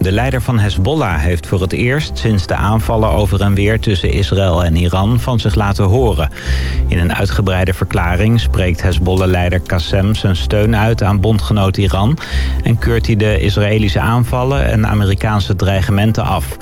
De leider van Hezbollah heeft voor het eerst sinds de aanvallen over en weer tussen Israël en Iran van zich laten horen. In een uitgebreide verklaring spreekt Hezbollah-leider Qassem zijn steun uit aan bondgenoot Iran en keurt hij de Israëlische aanvallen en Amerikaanse dreigementen af.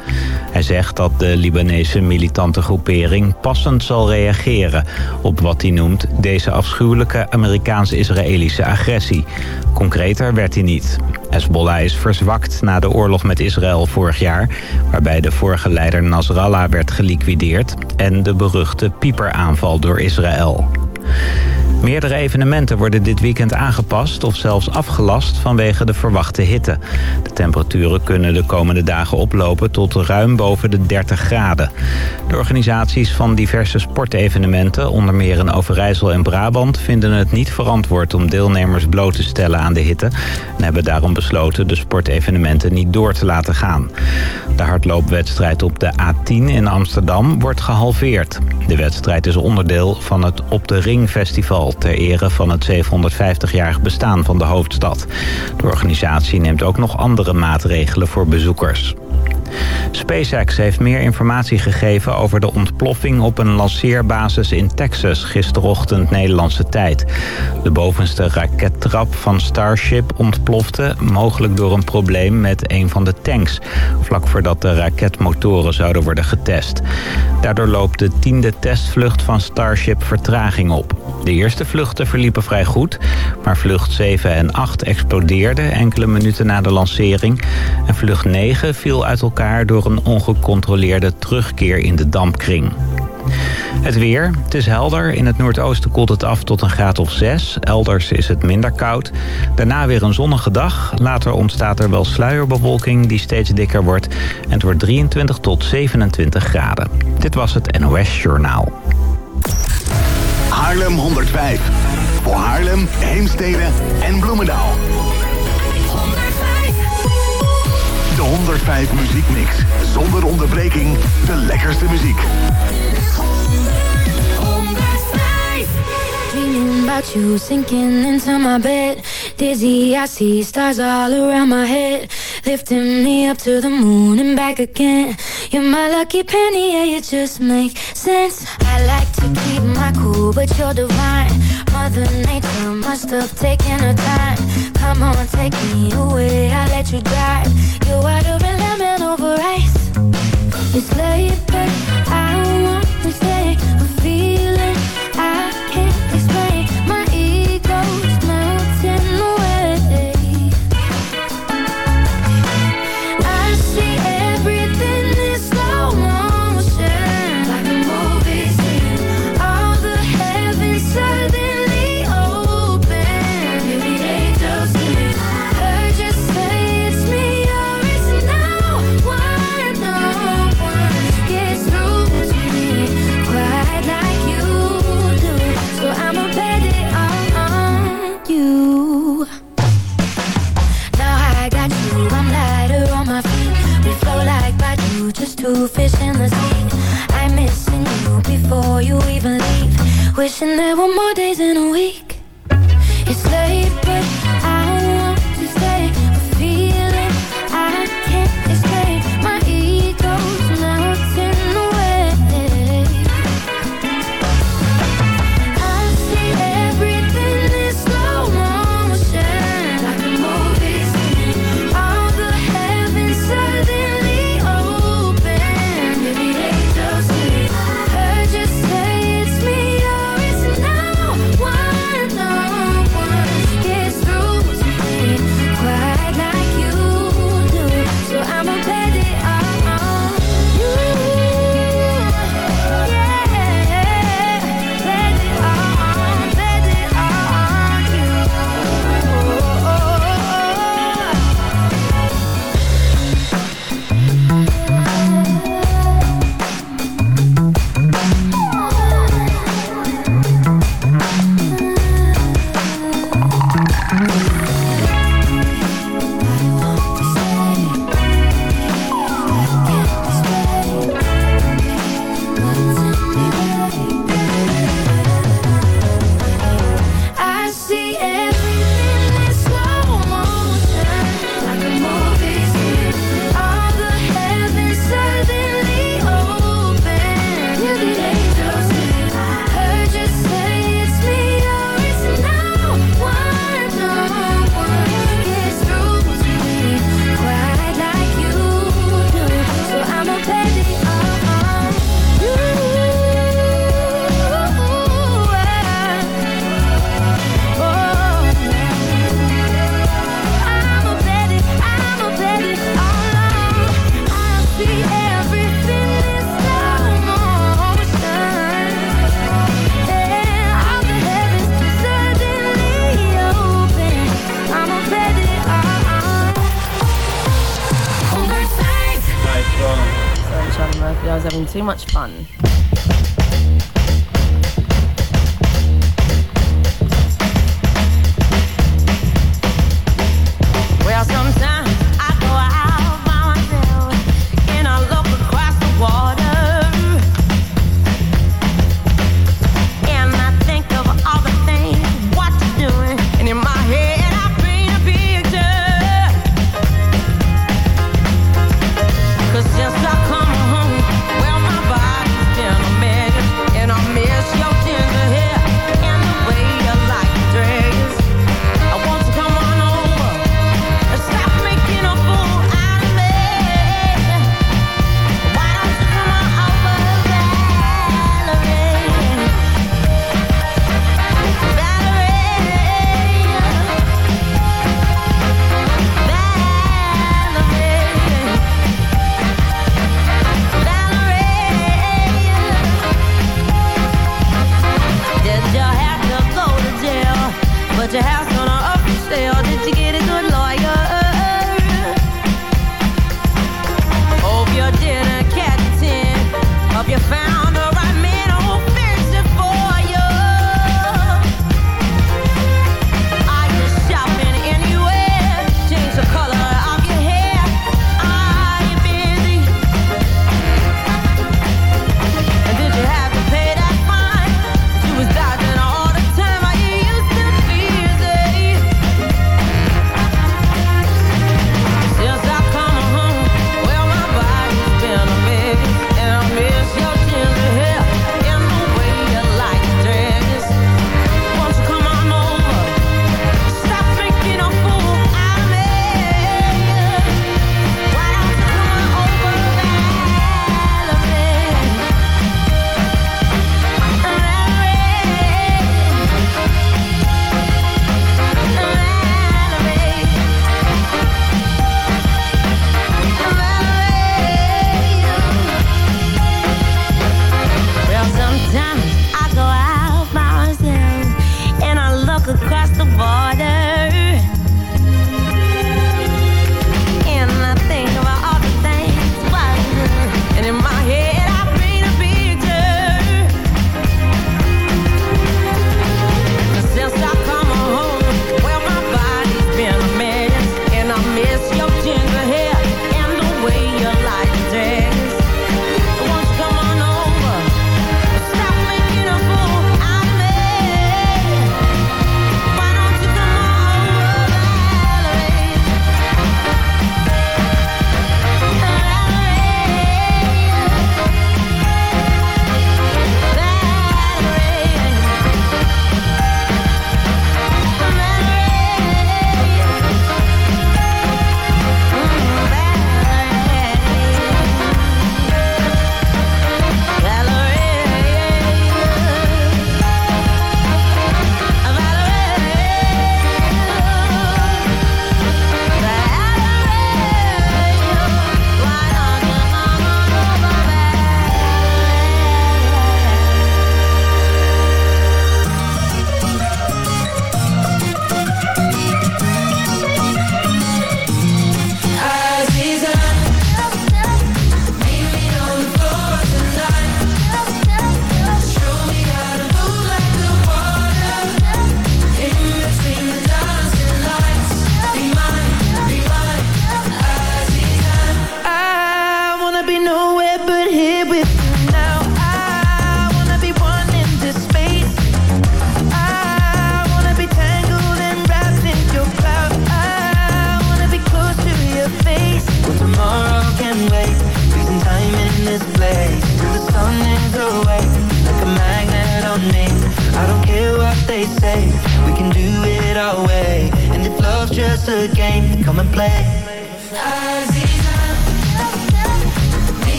Hij zegt dat de Libanese militante groepering passend zal reageren op wat hij noemt deze afschuwelijke Amerikaans-Israëlische agressie. Concreter werd hij niet. Hezbollah is verzwakt na de oorlog met Israël vorig jaar... waarbij de vorige leider Nasrallah werd geliquideerd... en de beruchte pieperaanval door Israël. Meerdere evenementen worden dit weekend aangepast of zelfs afgelast vanwege de verwachte hitte. De temperaturen kunnen de komende dagen oplopen tot ruim boven de 30 graden. De organisaties van diverse sportevenementen, onder meer in Overijssel en Brabant, vinden het niet verantwoord om deelnemers bloot te stellen aan de hitte en hebben daarom besloten de sportevenementen niet door te laten gaan. De hardloopwedstrijd op de A10 in Amsterdam wordt gehalveerd. De wedstrijd is onderdeel van het Op de Ring Festival ter ere van het 750-jarig bestaan van de hoofdstad. De organisatie neemt ook nog andere maatregelen voor bezoekers. SpaceX heeft meer informatie gegeven over de ontploffing op een lanceerbasis in Texas gisterochtend Nederlandse tijd. De bovenste rakettrap van Starship ontplofte, mogelijk door een probleem met een van de tanks, vlak voordat de raketmotoren zouden worden getest. Daardoor loopt de tiende testvlucht van Starship vertraging op. De eerste vluchten verliepen vrij goed, maar vlucht 7 en 8 explodeerden enkele minuten na de lancering en vlucht 9 viel uit elkaar door een ongecontroleerde terugkeer in de dampkring. Het weer. Het is helder. In het noordoosten koelt het af tot een graad of 6. Elders is het minder koud. Daarna weer een zonnige dag. Later ontstaat er wel sluierbewolking die steeds dikker wordt. En het wordt 23 tot 27 graden. Dit was het NOS Journaal. Haarlem 105. Voor Haarlem, Heemstede en Bloemendaal. De 105 muziekmix. Zonder onderbreking. De lekkerste muziek. Dreaming about you, sinking into my bed. Dizzy, I see stars all around my head. Lifting me up to the moon and back again. You're my lucky penny, yeah, you just make sense. I like to keep my cool, but you're divine. Mother Nature must have taken her time. Come on, take me away, I'll let you drive. You're water and lemon over ice. It's late, but I much fun.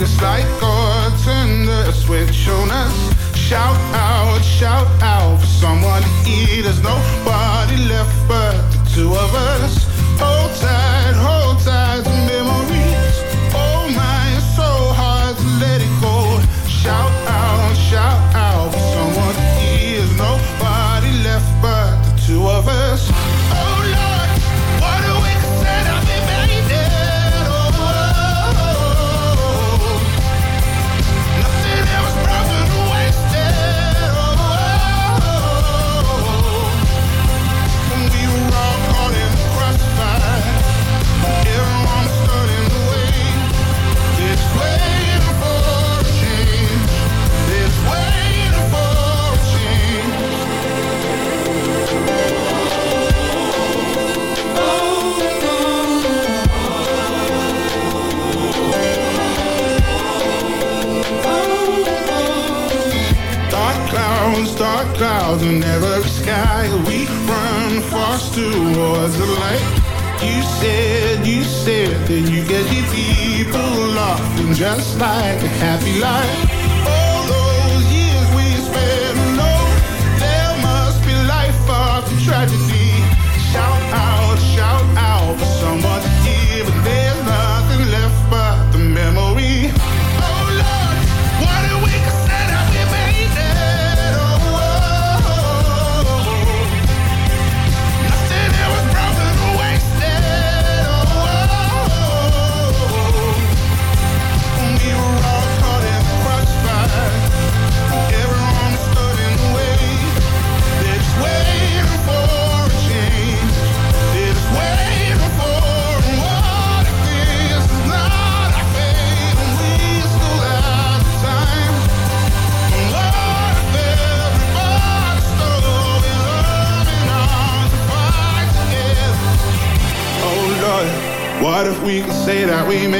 It's the slight god, turn the switch on us. Shout out, shout out for someone here. There's nobody left but the two of us clouds and every sky. We run fast towards the light. You said, you said that you get your people laughing Just like a happy life. we made.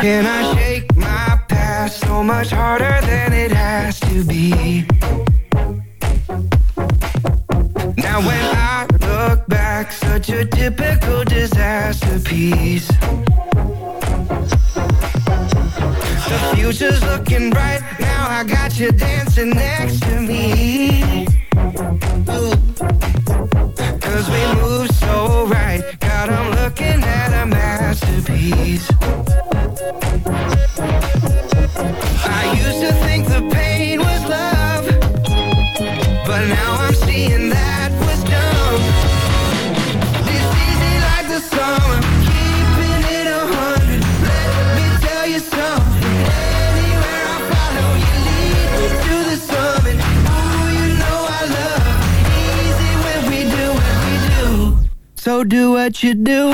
Can I shake my past so much harder than it has to be? Now when I look back, such a typical disaster piece. The future's looking bright, now I got you dancing next to me. do what you do.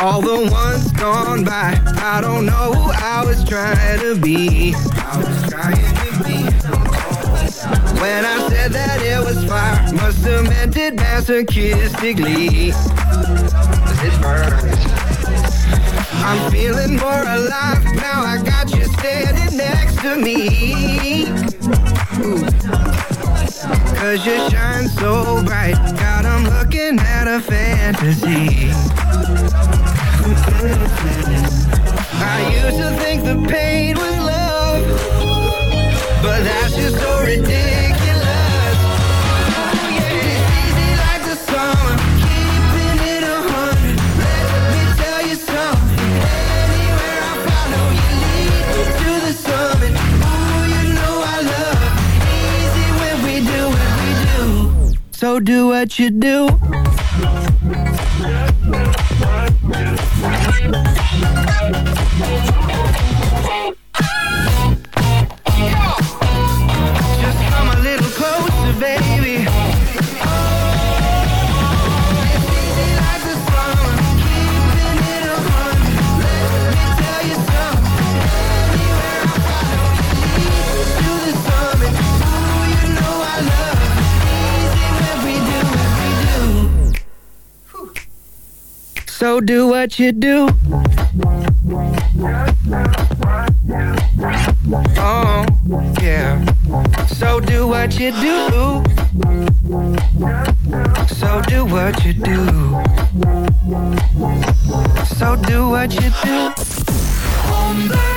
All the ones gone by, I don't know who I was trying to be. I was trying to be. When I said that it was fire, must have meant it masochistically. It burns. I'm feeling more alive now. I got you standing next to me. Ooh. Cause you shine so bright. God, I'm looking at a fantasy. I used to think the pain was love, but that's just so ridiculous. So do what you do. So do what you do. Oh, yeah. So do what you do. So do what you do. So do what you do.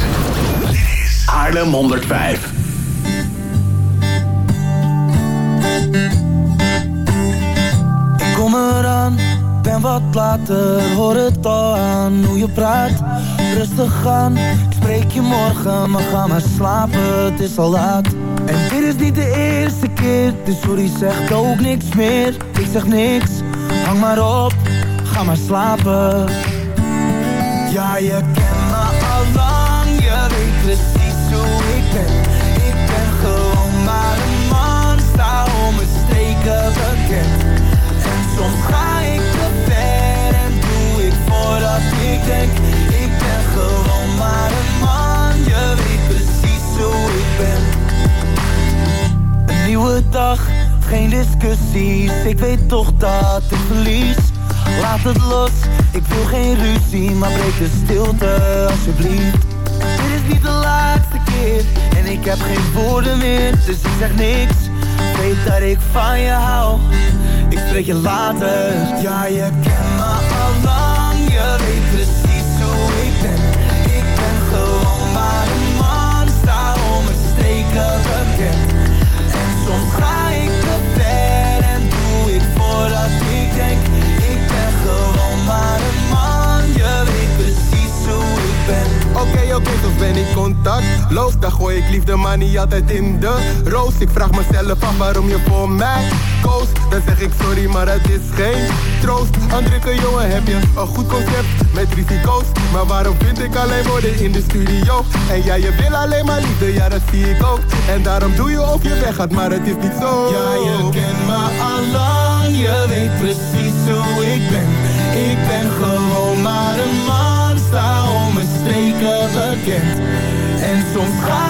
100. Haarlem 105. Ik kom eraan, ben wat later, hoor het al aan hoe je praat. Rustig aan, ik spreek je morgen, maar ga maar slapen, het is al laat. En dit is niet de eerste keer, dus sorry zegt ook niks meer. Ik zeg niks, hang maar op, ga maar slapen. Ja, je precies hoe ik ben. Ik ben gewoon maar een man, sta om mijn streken bekend. En soms ga ik te ver en doe ik voordat ik denk. Ik ben gewoon maar een man, je weet precies hoe ik ben. Een nieuwe dag, geen discussies, ik weet toch dat ik verlies. Laat het los, ik wil geen ruzie, maar breek de stilte alsjeblieft. Niet de laatste keer en ik heb geen woorden meer, dus ik zeg niks. Weet dat ik van je hou, ik spreek je later. Ja, je kent me al lang, je weet precies Oké, oké, dus ben ik contactloos Dan gooi ik liefde maar niet altijd in de roos. Ik vraag mezelf af waarom je voor mij koos. Dan zeg ik sorry, maar het is geen troost. Andrikke jongen, heb je een goed concept? Met risico's. Maar waarom vind ik alleen woorden in de studio? En jij, je wil alleen maar liefde, ja dat zie ik ook. En daarom doe je of je weggaat, maar het is niet zo. Ja, je kent me al En soms ga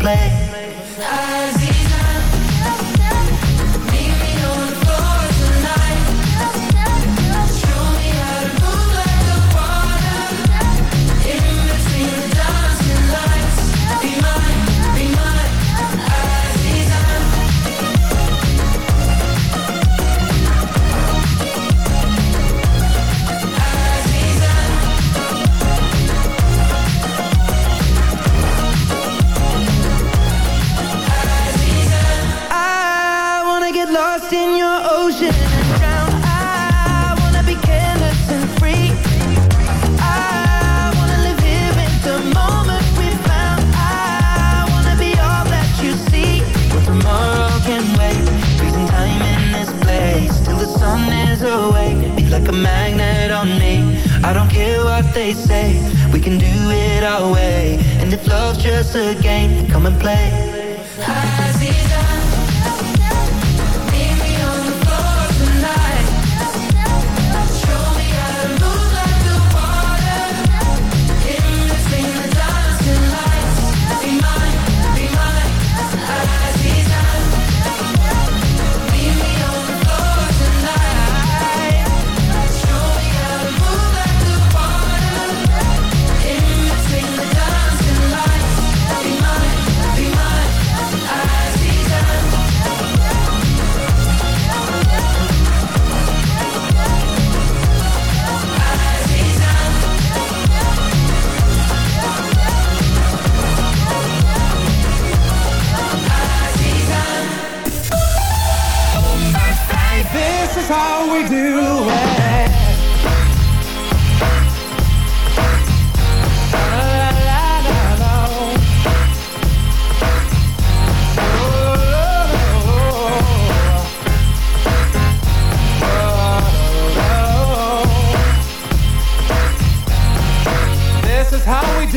play.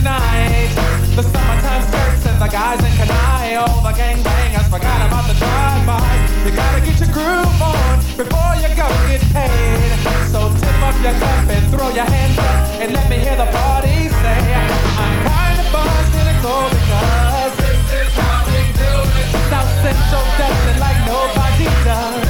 tonight. The summertime skirts and the guys in Kangol. All the gangbangers forgot about the drive-by. You gotta get your groove on before you go get paid. So tip up your cup and throw your hands up and let me hear the party say, I'm kinda buzzed and it's all because this is how we do it. South Central it like nobody does.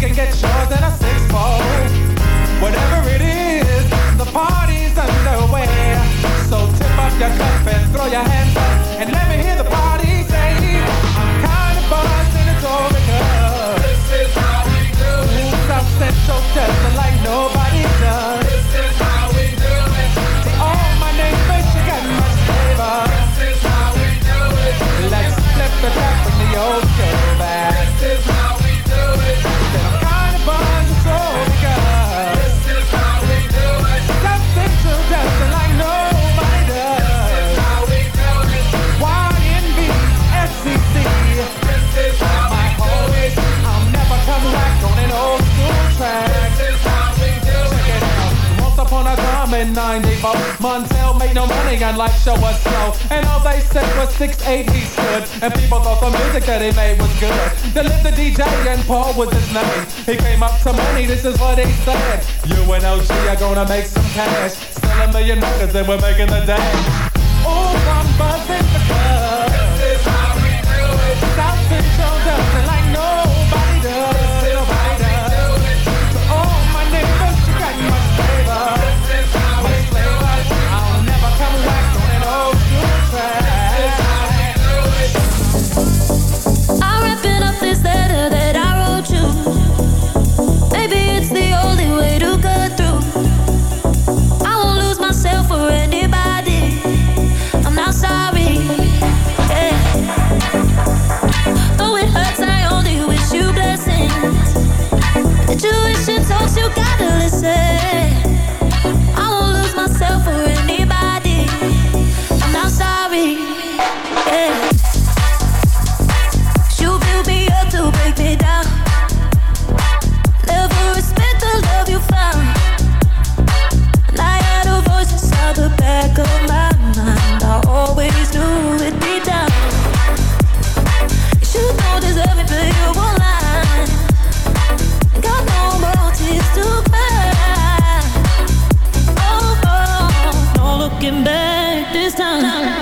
Can get yours in a six fold. Whatever it is, the party's underway. So tip up your cup and throw your hands up and let me hear the party say, I'm kinda buzzed and it's all because this is how we do Central does it like nobody does. Life show was slow. And all they said was six eight he stood. And people thought the music that he made was good. They lived the DJ and Paul was his name. He came up to money, this is what he said. You and OG are gonna make some cash. Sell a million records and we're making the day. Oh, I'm buzzing the club. there this time.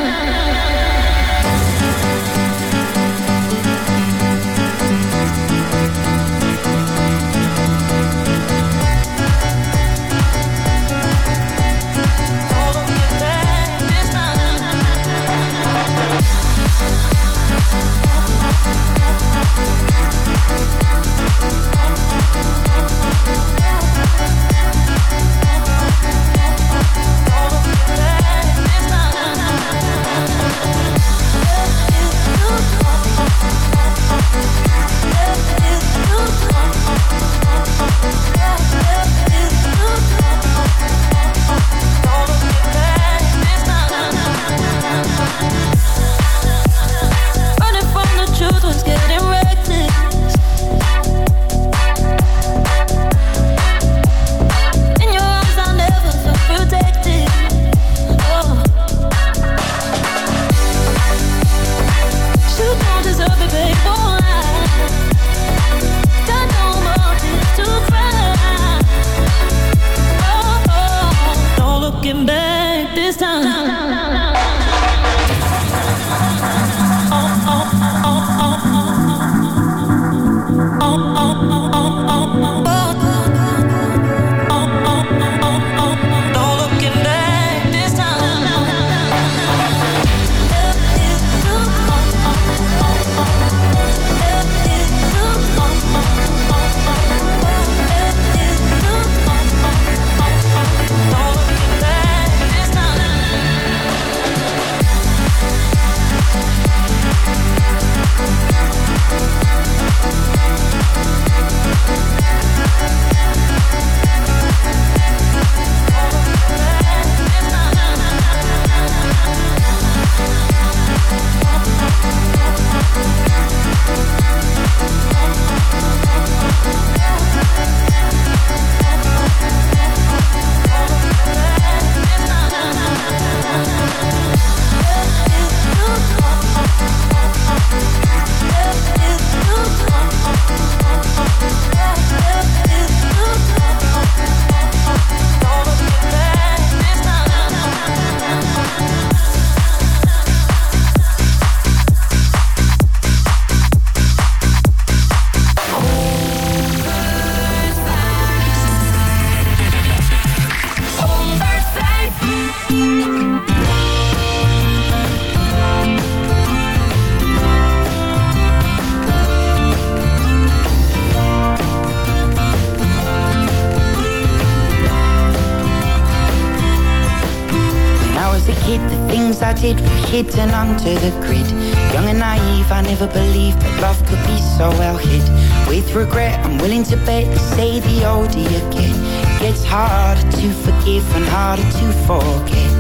Hidden under the grid. Young and naive, I never believed that love could be so well hid. With regret, I'm willing to bet, say the older you get, it gets harder to forgive and harder to forget.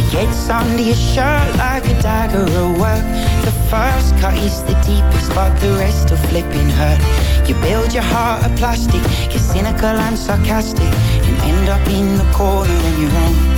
It gets under your shirt like a dagger at work. The first cut is the deepest, but the rest are flipping hurt. You build your heart of plastic, you're cynical and sarcastic, and end up in the corner on your own.